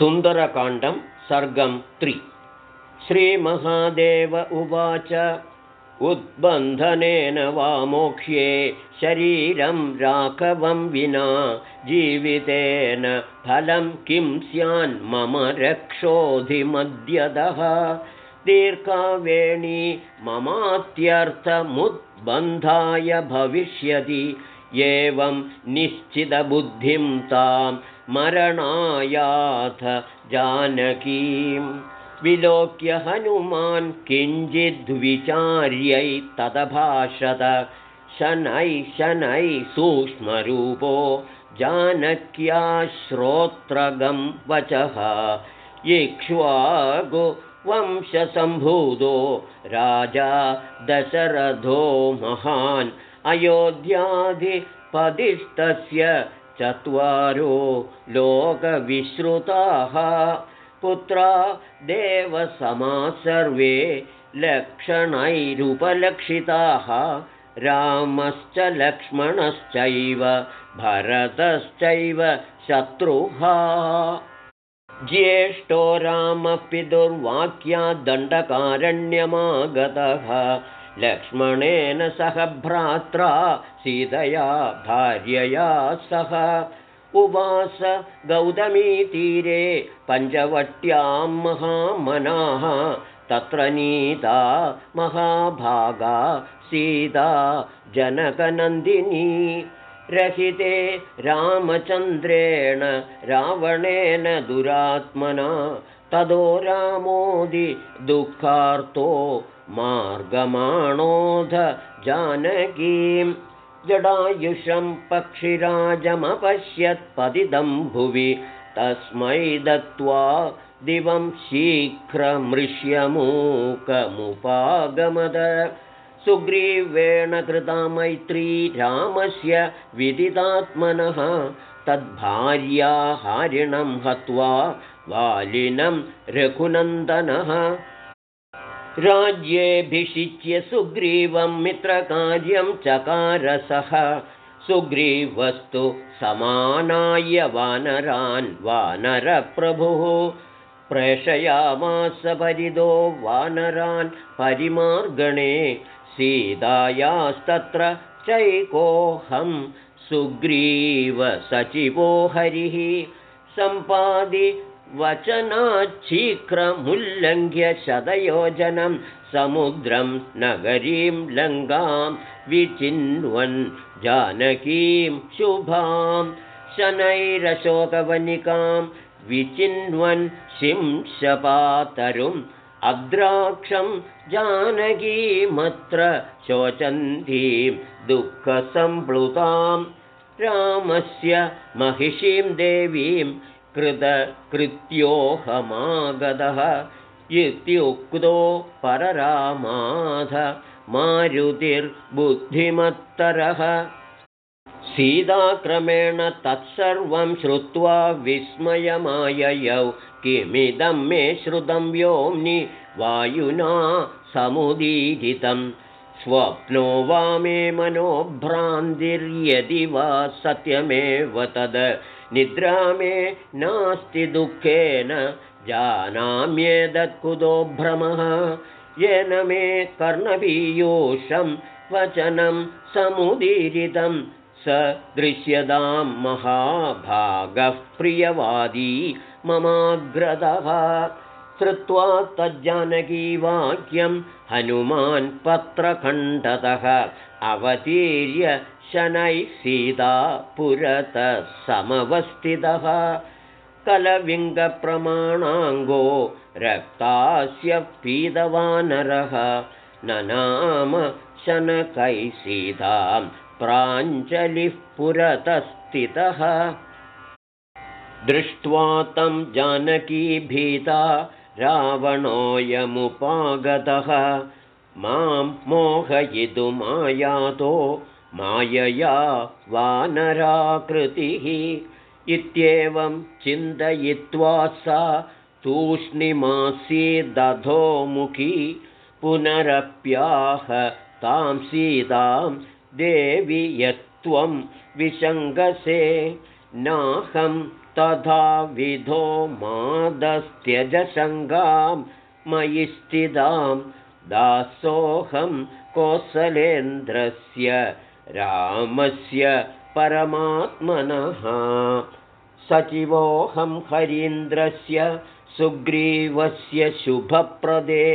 सुन्दरकाण्डं सर्गं त्रि। श्रीमहादेव उवाच उद्बन्धनेन वा मोक्ष्ये शरीरं राघवं विना जीवितेन फलं किं स्यान्मम रक्षोधिमद्यदः दीर्घावेणी ममात्यर्थमुद्बन्धाय भविष्यति एवं निश्चितबुद्धिं तां मरणायाथ जानकीं विलोक्य हनुमान् किञ्चिद्विचार्यै तदभाषत। शनैः शनैः सूक्ष्मरूपो जानक्या श्रोत्रगं वचः। इक्ष्वागु वंशसम्भूतो राजा दशरथो महान्। अयोध्याधिपदिष्टस्य चत्वारो लोकविश्रुताः। पुत्रा देवसमा सर्वे लक्षणैरुपलक्षिताः। रामश्च लक्ष्मणश्चैव भरतश्चैव शत्रुः। ज्येष्ठो रामपितुर्वाक्यादण्डकारण्यमागतः लक्ष्मणेन सह भ्रात्रा सीतया भार्यया सह। उवास गौतमीतीरे पञ्चवट्यां महामनाः तत्र नीता महाभागा सीता जनकनन्दिनी। रहिते रामचन्द्रेण रावणेन दुरात्मना तदो रामोदि दुःखार्तो मार्गमाणोध जानकीं जडायुषं पक्षिराजमपश्यत्पदिदं भुवि तस्मै दत्त्वा दिवं शीघ्रमृष्यमूकमुपागमद सुग्रीवेण कृता मैत्री रामस्य विदितात्मनः तद्भार्याहारिणं हत्वा वालिनं रघुनन्दनः। राज्येऽभिषिच्य सुग्रीवं मित्रकार्यं चकारसः। सुग्रीवस्तु समानाय वानरान् वानरप्रभुः प्रेषयामास परिदो वानरान् परिमार्गणे सीतायास्तत्र चैकोऽहं सुग्रीवसचिवो हरिः। सम्पादि वचनाच्छीघ्रमुल्लङ्घ्य शतयोजनं समुद्रं नगरीं लङ्गां विचिन्वन् जानकीं शुभां शनैरशोकवनिकां विचिन्वन् शिंशपातरुम् अद्राक्षं जानकीमत्र शोचन्तीं दुःखसम्प्लुतां रामस्य महिषीं देवीं कृतकृत्योऽहमागतः इत्युक्तो पररामाध मारुतिर्बुद्धिमत्तरः सीताक्रमेण तत्सर्वं श्रुत्वा विस्मयमाययौ। किमिदं मे श्रुतं व्योम्नि वायुना समुदीरितं स्वप्नो वा मे मनोभ्रान्तिर्यदि वा सत्यमेव तद्। निद्रा मे नास्ति दुःखेन। जानाम्येदत्कुतो भ्रमः। येन मे कर्णपीयूषं वचनं समुदीरितं स दृश्यतां महाभागः प्रियवादी ममाग्रदः श्रुत्वा तज्जानकीवाक्यं हनुमान् पत्रखण्डतः अवतीर्य शनैः सीता पुरतः समवस्थितः। कलविङ्गप्रमाणाङ्गो रक्तास्य पीतवानरः। ननाम शनकै सीतां प्राञ्जलिः पुरतस्थितः। दृष्ट्वा तं जानकी भीता रावणोऽयमुपागतः। मां मोहयितुमायातो मायया वानराकृतिः। इत्येवं चिन्तयित्वा सा तूष्णिमासीदधोमुखी पुनरप्याह तां सीतां देवि यत्त्वं विशङ्गसे नाहं तथा विधो मादस्त्यजशङ्गां मयि स्थितां दासोऽहं कोसलेन्द्रस्य रामस्य परमात्मनः सचिवोऽहं हरीन्द्रस्य सुग्रीवस्य शुभप्रदे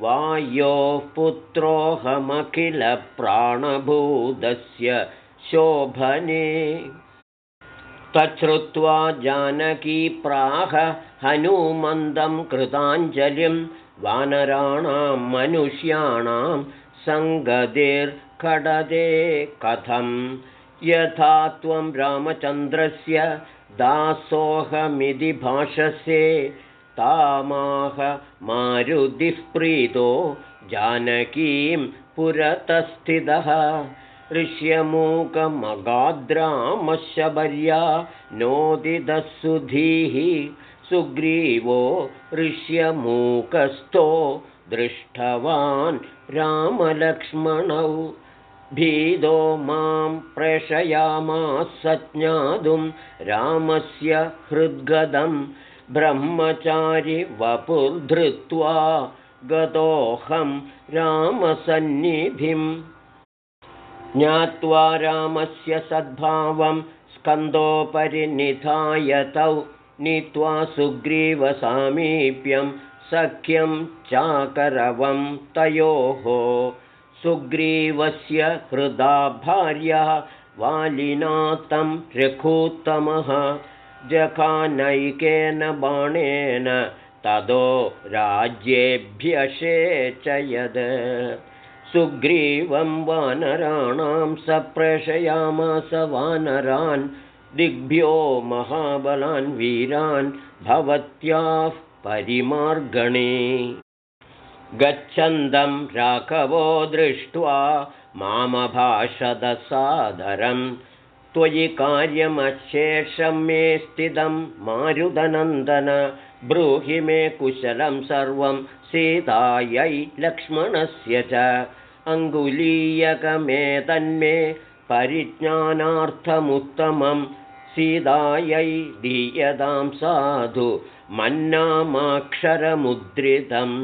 वायोः पुत्रोऽहमखिलप्राणभूतस्य शोभने। तच्छ्रुत्वा जानकी प्राह हनुमन्दं कृताञ्जलिं वानराणां मनुष्याणां सङ्गतिर्खडदे कथं यथा त्वं रामचन्द्रस्य दासोऽहमिति भाषसे तामाह मारुतिः प्रीतो जानकीं पुरतस्थितः। ऋष्यमूकमगाद्रामशबर्या नोदिदस्सुधीः सुग्रीवो ऋष्यमूकस्थो दृष्टवान् रामलक्ष्मणौ। भीदो मां प्रेषयामास ज्ञातुं रामस्य हृद्गदं ब्रह्मचारि वपुर्धृत्वा गतोऽहं रामसन्निधिं ज्ञात्वा रामस्य सद्भावं स्कन्दोपरिनिधायतौ नीत्वा सुग्रीवसामीप्यं सख्यं चाकरवं तयोः। सुग्रीवस्य हृदा भार्या वालिना तं रघूत्तमः जखानैकेन बाणेन ततो राज्येभ्यषेचयद्। सुग्रीवं वानराणां स प्रेषयामास वानरान् दिग्भ्यो महाबलान् वीरान् भवत्याः परिमार्गणे। गच्छन्दं राघवो दृष्ट्वा मामभाषदसादरं त्वयि कार्यमशेषं मे स्थितं मारुदनन्दन ब्रूहि मे कुशलं सर्वं सीतायै लक्ष्मणस्य च। अङ्गुलीयकमे तन्मे परिज्ञानार्थमुत्तमं सीतायै दीयतां साधु मन्नामाक्षरमुद्रितम्।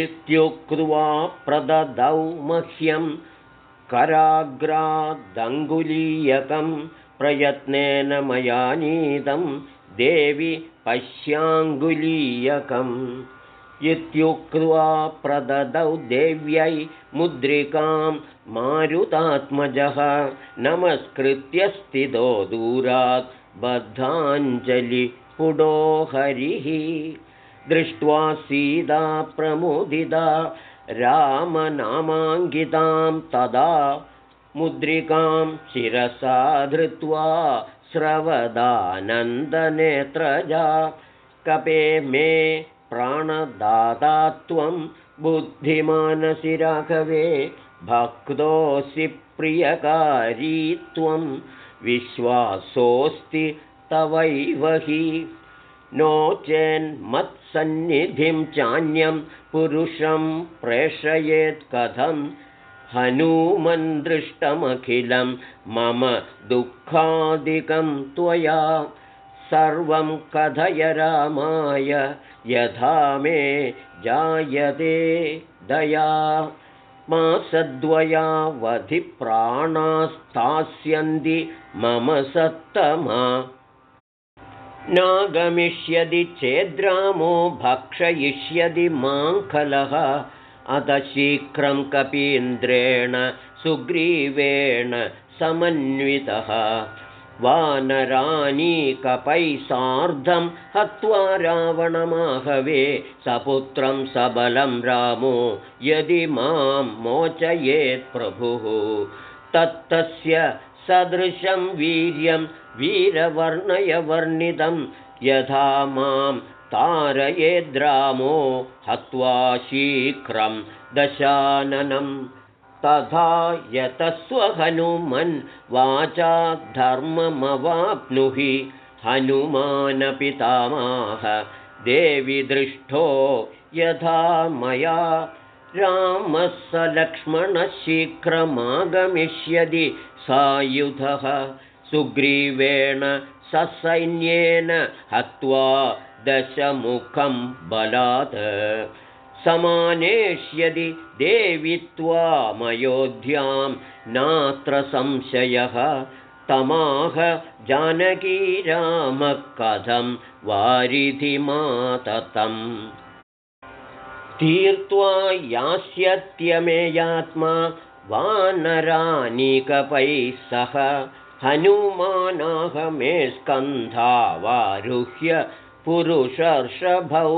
इत्युक्त्वा प्रददौ मह्यं कराग्रादङ्गुलीयकं प्रयत्नेन मया नीतं देवि पश्याङ्गुलीयकम्। इत्युक्त्वा प्रददौ देव्यै मुद्रिकां मारुतात्मजः नमस्कृत्य स्थितो दूरात् बद्धाञ्जलिपुडो हरिः दृष्ट्वा सीता प्रमुदिता रामनामाङ्गितां तदा मुद्रिकां शिरसा धृत्वा स्रवदानन्दनेत्रजा। कपे मे प्राणदाता त्वं बुद्धिमानसि राघवे भक्तोऽसि प्रियकारी त्वं विश्वासोऽस्ति तवैव हि। नो चेन्मत्सन्निधिं चान्यं पुरुषं प्रेषयेत् कथं? हनूमन् दृष्टमखिलं मम दुःखादिकं त्वया। सर्वं कथय रामाय यथा मे जायते दया। मासद्वयावधिप्राणास्तास्यन्ति मम सत्तमा नागमिष्यति चेद्रामो भक्षयिष्यति माङ्खलः। अतः शीघ्रं कपीन्द्रेण सुग्रीवेण समन्वितः। वानरानीकपै सार्धं हत्वा रावणमाहवे सपुत्रं सबलं रामो यदि मां मोचयेत् प्रभुः। तत्तस्य सदृशं वीर्यं वीरवर्णयवर्णितं यथा मां तारयेद्रामो हत्वा शीघ्रं दशाननं। तथा यतस्वहनुमन् वाचा धर्ममवाप्नुहि हनुमानपितामाह देवि दृष्टो यथा मया रामः स लक्ष्मणः शीघ्रमागमिष्यति सायुधः सुग्रीवेण ससैन्येन हत्वा दशमुखं बलात्। समानेष्यदि देवि त्वामयोध्यां नात्र संशयः। तमाह जानकी रामः कथं वारिधिमाततम् तीर्त्वा यास्यत्यमेयात्मा वानरानिकपैः सह हनुमानाहमे स्कन्धावारुह्य पुरुषर्षभौ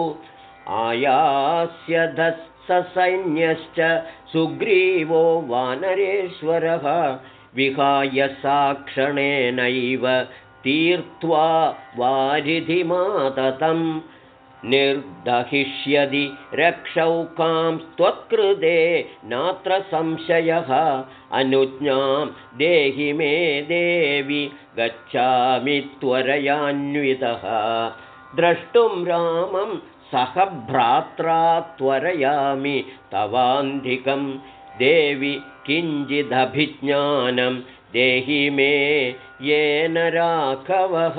आयास्यधससैन्यश्च सुग्रीवो वानरेश्वरः विहाय साक्षणेनैव तीर्त्वा वारिधिमाततम् निर्दहिष्यदि रक्षौकां त्वत्कृते नात्र संशयः। अनुज्ञां देहि मे देवि गच्छामि त्वरयान्वितः। द्रष्टुं रामं सह भ्रात्रा त्वरयामि तवान्धिकं। देवि किञ्चिदभिज्ञानं देहि मे येन राघवः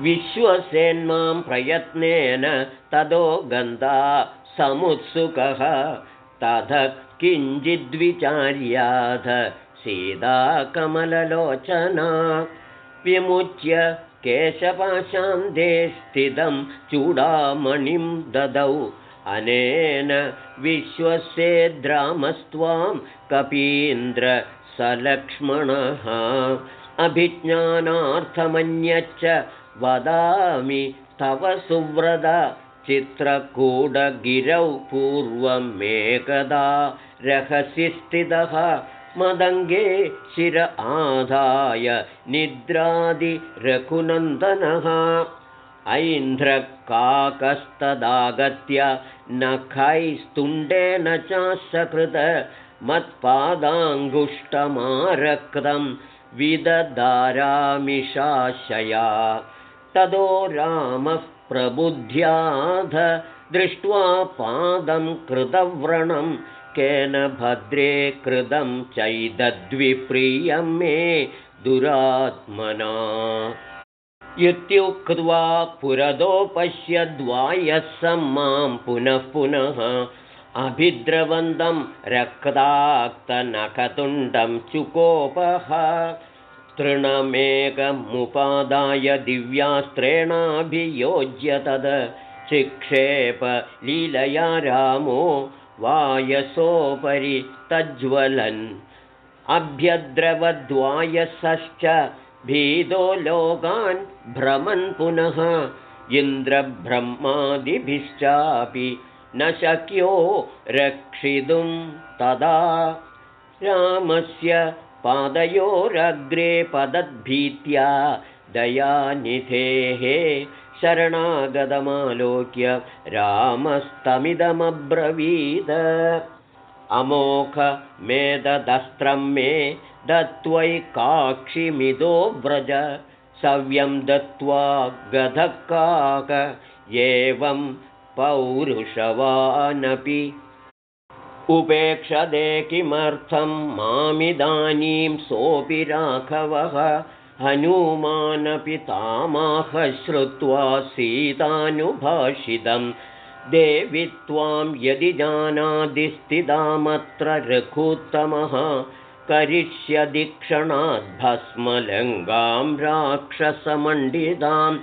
विश्वसेन्मां प्रयत्नेन तदो गन्धा समुत्सुकः। तथ किञ्चिद्विचार्याध सीता कमललोचना। विमुच्य केशपाशान्ते स्थितं चूडामणिं ददौ। अनेन विश्वसेद्रामस्त्वां कपीन्द्र सलक्ष्मणः। अभिज्ञानार्थमन्यच्च वदामि तव सुव्रत चित्रकूटगिरौ पूर्वमेकदा रहसि स्थितः मदङ्गे शिर आधाय निद्रादिरघुनन्दनः ऐन्द्रकाकस्तदागत्य नखैस्तुण्डेन चाशकृत मत्पादाङ्गुष्टमारक्तं विदधारामिषाशया तदो रामः प्रबुद्ध्याध दृष्ट्वा पादं कृतव्रणं केन भद्रे कृतं चैदद्विप्रियं मे दुरात्मना। इत्युक्त्वा पुरदो पश्यद्वायः मां पुनः पुनः अभिद्रवन्दं रक्ताक्तनखतुण्डं चुकोपः तृणमेकमुपादाय दिव्यास्त्रेणाभियोज्य तद्। चिक्षेप लीलया रामो वायसोपरि तज्ज्वलन्। अभ्यद्रवद्वायसश्च भीतो लोकान् भ्रमन् पुनः। इन्द्रब्रह्मादिभिश्चापि न शक्यो रक्षितुं तदा। रामस्य पादयोरग्रे पदद्भीत्या दयानिधेः शरणागतमालोक्य रामस्तमिदमब्रवीद। अमोघमेदस्त्रं मे दत्त्वैकाक्षिमिदो व्रज। सव्यं दत्त्वा गधकाक एवं पौरुषवानपि उपेक्षदे किमर्थं मामिदानीं सोऽपि राघवः हनुमानपि तामाह श्रुत्वा सीतानुभाषितं। देवि त्वां यदि जानादिस्थितामत्र रघुत्तमः करिष्यदि क्षणाद्भस्मलङ्गां राक्षसमण्डितां।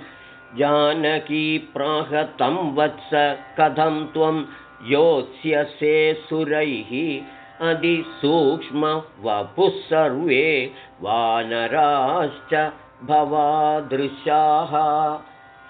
जानकी प्राहतं वत्स कथं त्वं योत्स्यसे सुरैः अधिसूक्ष्मवपुः सर्वे वानराश्च भवादृशाः।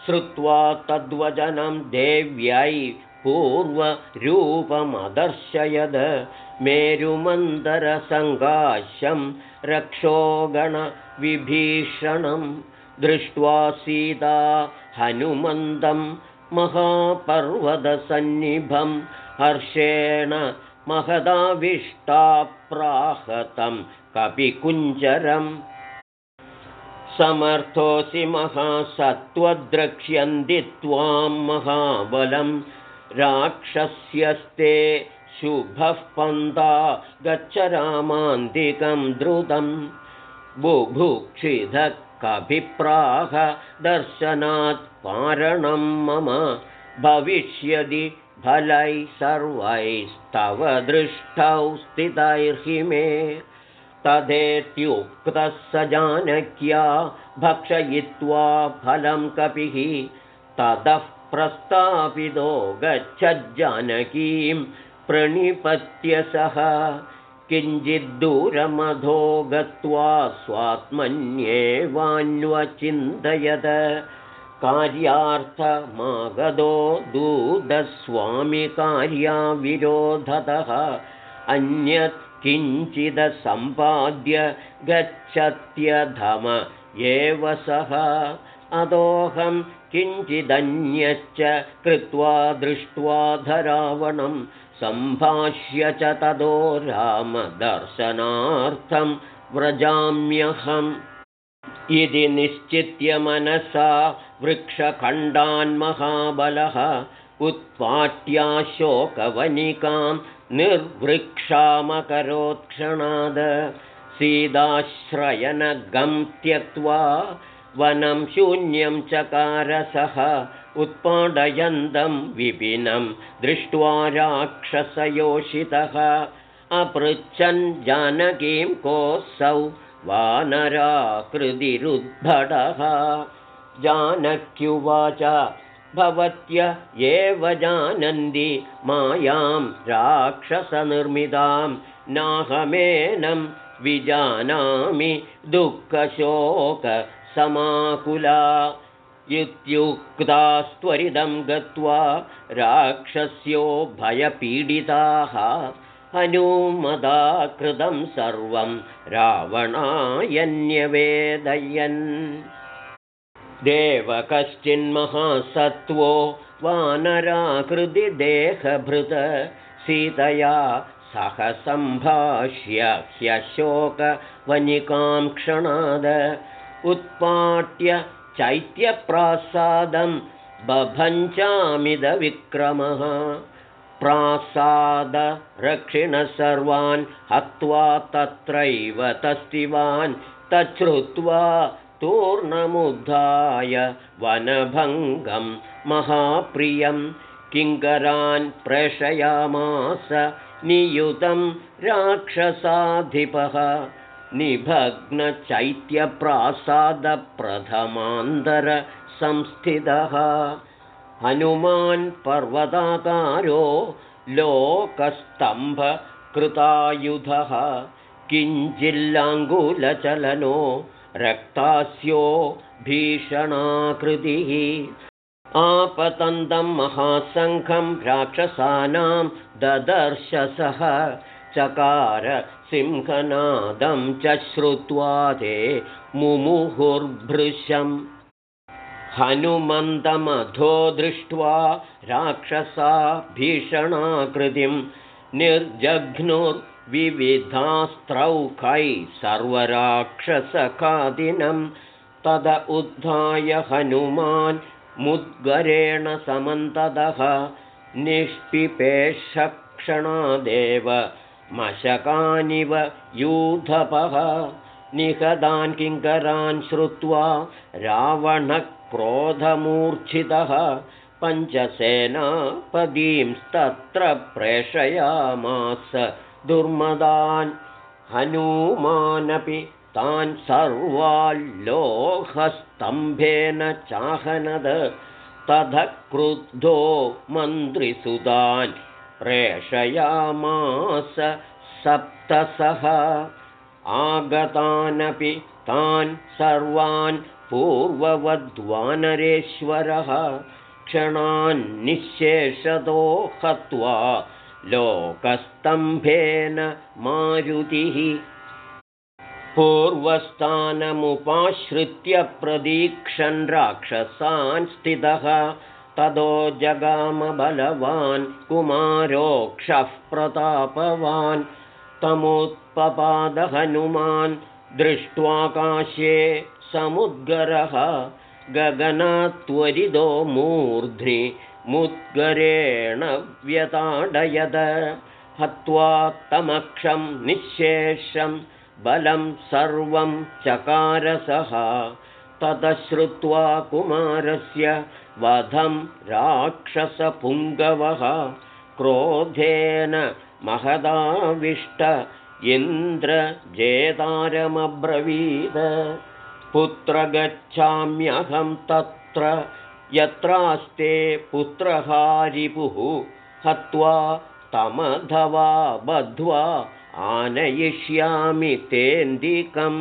श्रुत्वा तद्वचनं देव्यै पूर्वरूपमदर्शयद। मेरुमन्दरसङ्गाश्यं रक्षोगणविभीषणं दृष्ट्वा सीता हनुमन्दम् महापर्वतसन्निभं हर्षेण महदाविष्टाप्राहतं कपिकुञ्जरम् समर्थोऽसि महासत्त्वद्रक्ष्यन्ति त्वां महाबलं। राक्षस्यस्ते शुभः पन्था गच्छ रामान्तिकं द्रुतं। बुभुक्षिधः कभिप्राह दर्शनात् पारणं मम भविष्यदि फलैः सर्वैस्तव दृष्टौ स्थितैर्हि मे। तथेत्युक्तः स जानक्या भक्षयित्वा फलं कपिः ततः प्रस्तापितो गच्छज्जानकीं प्रणिपत्य सः किञ्चिद्दूरमधो गत्वा स्वात्मन्येवान्वचिन्तयत। कार्यार्थमागधो दूतस्वामिकार्याविरोधतः। अन्यत् किञ्चिदसम्पाद्य गच्छत्यधम एव सः। अदोऽहं किञ्चिदन्यच्च कृत्वा दृष्ट्वा धरावणं सम्भाष्य च ततो रामदर्शनार्थं व्रजाम्यहम्। इति निश्चित्य मनसा वृक्षखण्डान्महाबलः उत्पाट्याशोकवनिकां निर्वृक्षामकरोत्क्षणाद सीदाश्रयनगं त्यक्त्वा वनं शून्यं चकारसः उत्पाडयन्तं विपिनं दृष्ट्वा राक्षसयोषितः अपृच्छन् जानकीं कोऽसौ वानराकृतिरुद्भटः जानक्युवाच भवत्य एव जानन्ति मायां राक्षसनिर्मितां नाहमेनं विजानामि दुःखशोकसमाकुला इत्युक्तास्त्वरिदं गत्वा राक्षस्यो भयपीडिताः हनुमदा कृतं सर्वं रावणायन्यवेदयन्। देव कश्चिन्महासत्त्वो वानराकृतिदेहभृत सीतया सह सम्भाष्य ह्यशोकवनिकां क्षणाद उत्पाट्य चैत्यप्रासादं बभञ्चामिदविक्रमः। प्रासादरक्षिणः सर्वान् हत्वा तत्रैव तस्तिवान् तच्छ्रुत्वा तूर्णमुद्धाय वनभङ्गं महाप्रियं किङ्करान् प्रेषयामास नियुतं राक्षसाधिपः निभग्नचैत्यप्रासादप्रथमान्तरसंस्थितः। हनुमान् पर्वताकारो लोकस्तम्भकृतायुधः। किञ्चिल्लाङ्गुलचलनो रक्तास्यो भीषणाकृतिः। आपतन्तं महासङ्घं राक्षसानां ददर्शसः चकार सिंहनादं च श्रुत्वा ते मुमुहुर्भृशम्। हनुमन्तमधो दृष्ट्वा राक्षसा भीषणाकृतिं निर्जघ्नुर्विविधास्त्रौखैः सर्वराक्षसखादिनं तद उद्धाय हनुमान् मुद्गरेण समन्ततः निष्पिपेशक्षणादेव मशकानिव यूथपः निहदान् किङ्करान् श्रुत्वा रावणः क्रोधमूर्च्छितः पञ्चसेनापदींस्तत्र प्रेषयामास दुर्मदान् हनूमानपि तान् सर्वाल्लोहस्तम्भेन चाहनद तथ क्रुद्धो मन्त्रिसुतान् प्रेषयामास सप्तसः आगतानपि तान् सर्वान् पूर्ववद्वानरेश्वरः। क्षणान्निःशेषतो हत्वा लोकस्तम्भेन मारुतिः। पूर्वस्थानमुपाश्रित्य प्रदीक्षन् राक्षसान् स्थितः ततो जगामबलवान् कुमारोक्षः प्रतापवान् तमुत्पपादहनुमान् दृष्ट्वाकाशे समुद्गरः गगनात्वरिदो मूर्ध्नि मुद्गरेण व्यताडयद। हत्वा तमक्षं निःशेषं बलं सर्वं चकारसः। ततश्रुत्वा कुमारस्य वधं राक्षसपुङ्गवः क्रोधेन महदाविष्ट इन्द्रजेतारमब्रवीद पुत्र गच्छाम्यहं तत्र यत्रास्ते पुत्रहारिपुः हत्वा तमधवा बद्ध्वा आनयिष्यामि तेन्दिकम्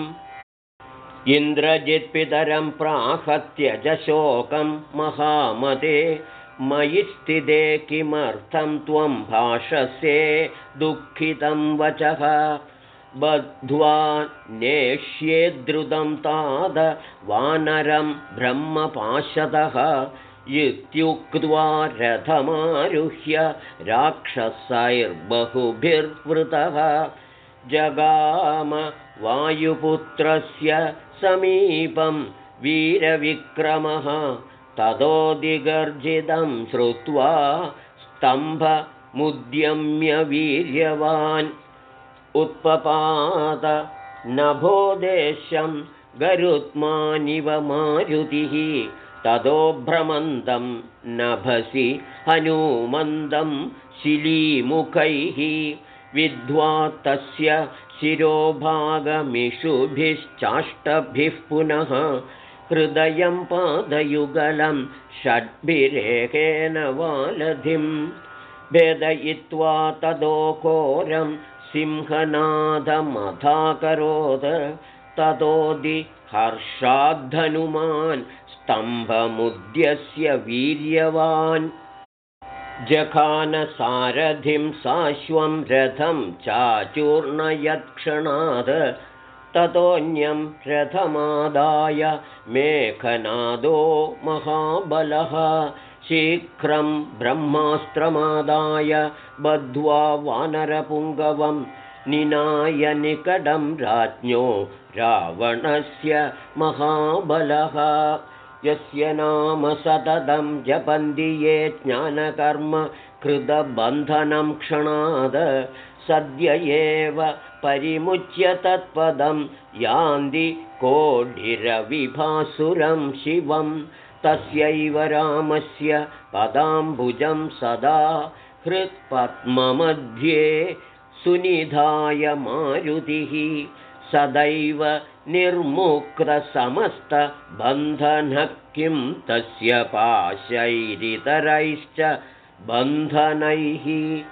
इन्द्रजित्पितरं प्राहत्यजशोकं महामते मयि स्थिते किमर्थं त्वं भाषसे दुःखितं वचः। बद्ध्वा नेष्ये ताद वानरं ब्रह्मपाशतः। इत्युक्त्वा रथमारुह्य राक्षसैर्बहुभिर्वृतः। जगाम वायुपुत्रस्य समीपं वीरविक्रमः ततोदिगर्जितं श्रुत्वा स्तम्भमुद्यम्य उत्पपात नभोदेशं गरुत्मानिव मारुतिः ततो भ्रमन्दं नभसि हनुमन्दं शिलीमुखैः विद्वा तस्य शिरोभागमिषुभिश्चाष्टभिः पुनः हृदयं पादयुगलं षड्भिरेकेन वालधिं भेदयित्वा तदोकोरं सिंहनादमथाकरोद ततोदि हर्षाद्धनुमान् स्तम्भमुद्यस्य वीर्यवान् जखानसारथिं साश्वं रथं चाचूर्णयत्क्षणात् ततोऽन्यं रथमादाय मेघनादो महाबलः। शीघ्रं ब्रह्मास्त्रमादाय बद्ध्वा वानरपुङ्गवं निनाय निकटं राज्ञो रावणस्य महाबलः यस्य नाम सततं जपन्ति ये ज्ञानकर्म कृतबन्धनं क्षणाद सद्य एव परिमुच्य तत्पदं यान्ति कोढिरविभासुरं शिवं। तस्यैव रामस्य पदाम्बुजं सदा हृत्पद्ममध्ये सुनिधाय मारुतिः सदैव निर्मुक्तसमस्तबन्धनः किं तस्य पाशैरितरैश्च बन्धनैः।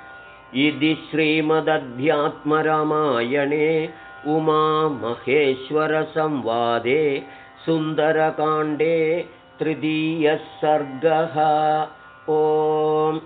इति श्रीमदध्यात्मरामायणे उमामहेश्वरसंवादे सुन्दरकाण्डे तृतीयः सर्गः। ओम्